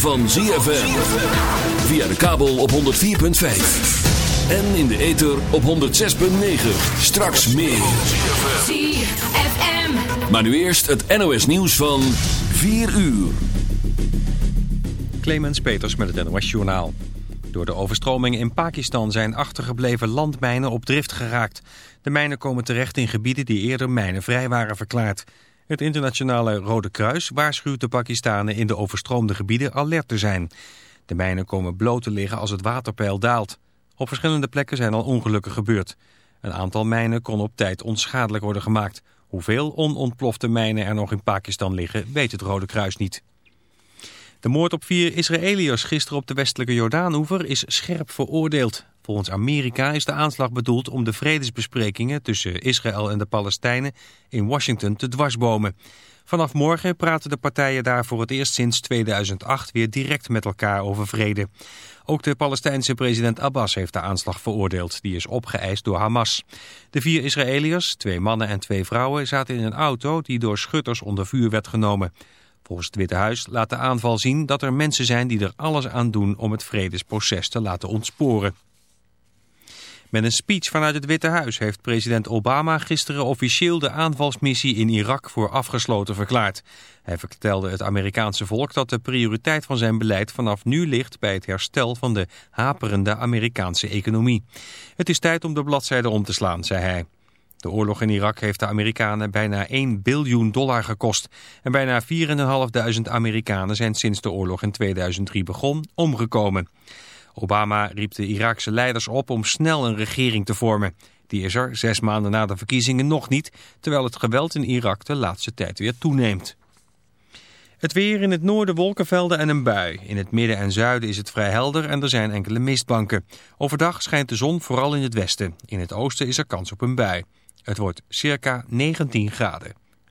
van ZFM. Via de kabel op 104.5. En in de ether op 106.9. Straks meer. ZFM. Maar nu eerst het NOS nieuws van 4 uur. Clemens Peters met het NOS Journaal. Door de overstroming in Pakistan zijn achtergebleven landmijnen op drift geraakt. De mijnen komen terecht in gebieden die eerder mijnenvrij waren verklaard. Het internationale Rode Kruis waarschuwt de Pakistanen in de overstroomde gebieden alert te zijn. De mijnen komen bloot te liggen als het waterpeil daalt. Op verschillende plekken zijn al ongelukken gebeurd. Een aantal mijnen kon op tijd onschadelijk worden gemaakt. Hoeveel onontplofte mijnen er nog in Pakistan liggen, weet het Rode Kruis niet. De moord op vier Israëliërs gisteren op de westelijke Jordaanoever is scherp veroordeeld. Volgens Amerika is de aanslag bedoeld om de vredesbesprekingen tussen Israël en de Palestijnen in Washington te dwarsbomen. Vanaf morgen praten de partijen daar voor het eerst sinds 2008 weer direct met elkaar over vrede. Ook de Palestijnse president Abbas heeft de aanslag veroordeeld. Die is opgeëist door Hamas. De vier Israëliërs, twee mannen en twee vrouwen, zaten in een auto die door schutters onder vuur werd genomen. Volgens het Witte Huis laat de aanval zien dat er mensen zijn die er alles aan doen om het vredesproces te laten ontsporen. Met een speech vanuit het Witte Huis heeft president Obama gisteren officieel de aanvalsmissie in Irak voor afgesloten verklaard. Hij vertelde het Amerikaanse volk dat de prioriteit van zijn beleid vanaf nu ligt bij het herstel van de haperende Amerikaanse economie. Het is tijd om de bladzijde om te slaan, zei hij. De oorlog in Irak heeft de Amerikanen bijna 1 biljoen dollar gekost. En bijna 4.500 Amerikanen zijn sinds de oorlog in 2003 begon omgekomen. Obama riep de Iraakse leiders op om snel een regering te vormen. Die is er zes maanden na de verkiezingen nog niet, terwijl het geweld in Irak de laatste tijd weer toeneemt. Het weer in het noorden wolkenvelden en een bui. In het midden en zuiden is het vrij helder en er zijn enkele mistbanken. Overdag schijnt de zon vooral in het westen. In het oosten is er kans op een bui. Het wordt circa 19 graden.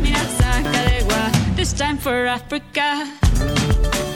Mina. This time for Africa.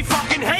she fucking hates.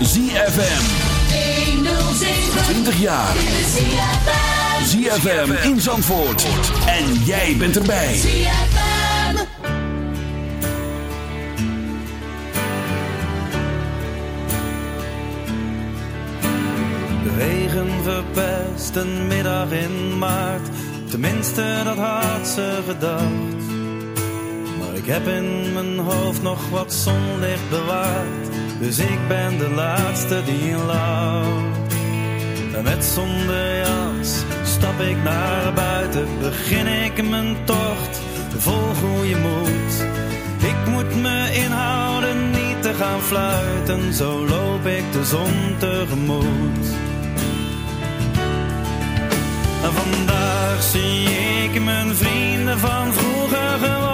is ZFM. 20 jaar. ZFM in Zandvoort. En jij bent erbij. De regen verpest een middag in maart. Tenminste, dat had ze gedacht. Maar ik heb in mijn hoofd nog wat zonlicht bewaard. Dus ik ben de laatste die lacht. En met zonder jas stap ik naar buiten. Begin ik mijn tocht vol goede moed. Ik moet me inhouden niet te gaan fluiten. Zo loop ik de zon tegemoet. Vandaag zie ik mijn vrienden van vroeger gewoon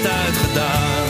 licht uitgedaan.